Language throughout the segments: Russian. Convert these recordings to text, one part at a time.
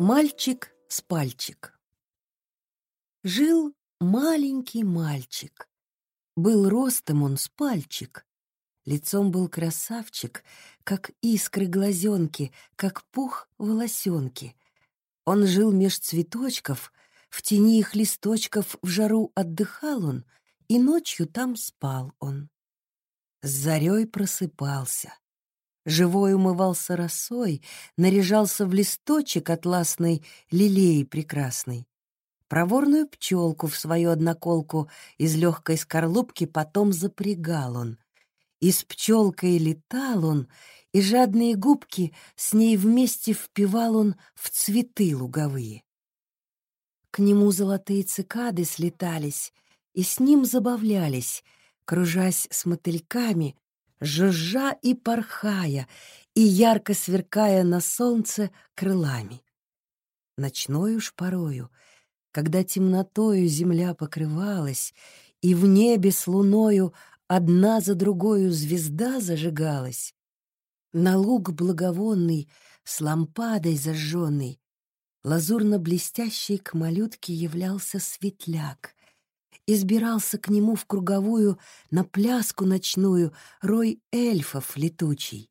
Мальчик с пальчик. Жил маленький мальчик. Был ростом он с пальчик. Лицом был красавчик, как искры глазенки, как пух волосенки. Он жил меж цветочков, в тени их листочков в жару отдыхал он, и ночью там спал он. С зарей просыпался. Живой умывался росой, наряжался в листочек атласной лилеи прекрасной. Проворную пчелку в свою одноколку из легкой скорлупки потом запрягал он. И с пчелкой летал он, и жадные губки с ней вместе впивал он в цветы луговые. К нему золотые цикады слетались, и с ним забавлялись, кружась с мотыльками, жужжа и порхая, и ярко сверкая на солнце крылами. Ночной уж порою, когда темнотою земля покрывалась, и в небе с луною одна за другою звезда зажигалась, на луг благовонный с лампадой зажженный лазурно-блестящий к малютке являлся светляк, избирался к нему в круговую на пляску ночную рой эльфов летучий.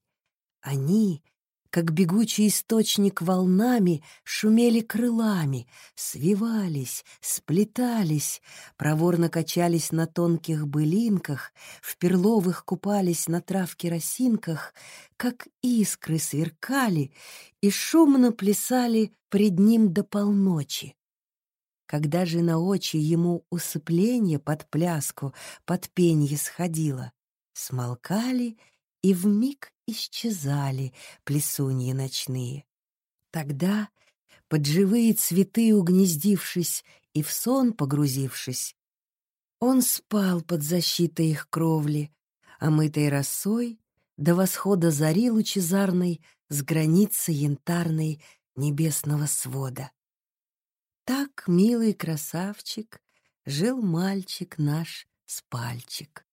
Они, как бегучий источник волнами, шумели крылами, свивались, сплетались, проворно качались на тонких былинках, в перловых купались на травке росинках, как искры сверкали и шумно плясали пред ним до полночи. Когда же на очи ему усыпление под пляску, под пенье сходило, смолкали и вмиг исчезали плесуньи ночные. Тогда, под живые цветы угнездившись и в сон погрузившись, он спал под защитой их кровли, омытой росой до восхода зари лучезарной с границы янтарной небесного свода. Так, милый красавчик, жил мальчик наш с пальчик.